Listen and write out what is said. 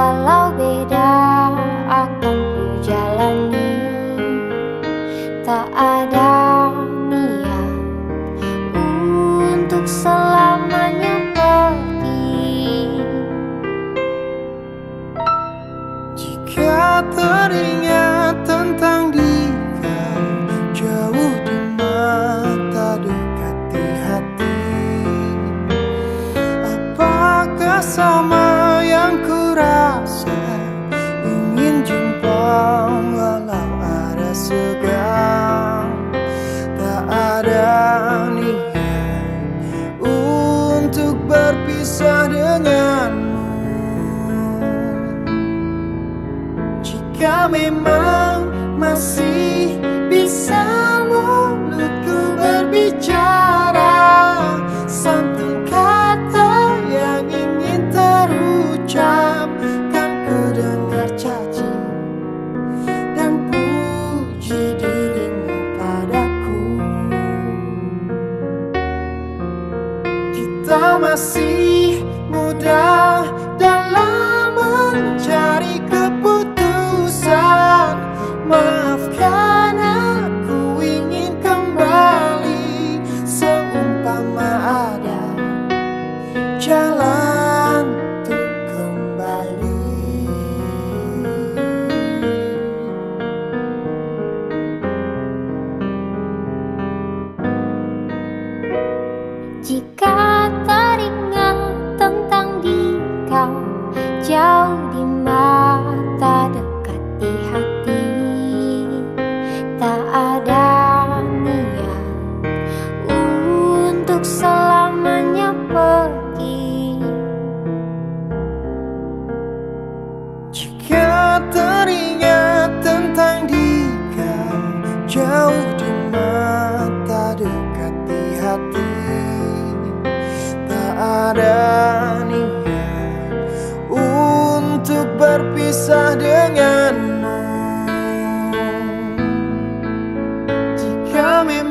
walau beda akan ku jalani. Tak ada niat untuk selamanya pergi. Jika teringat denganmu. Jika memang masih masih muda dalam mencari keputusan. Maafkan aku ingin kembali. Seumpama ada jalan untuk kembali. Jika teringat tentang dia Jauh di mata dekat di hati. Tak ada niat Untuk berpisah denganmu. Jika memang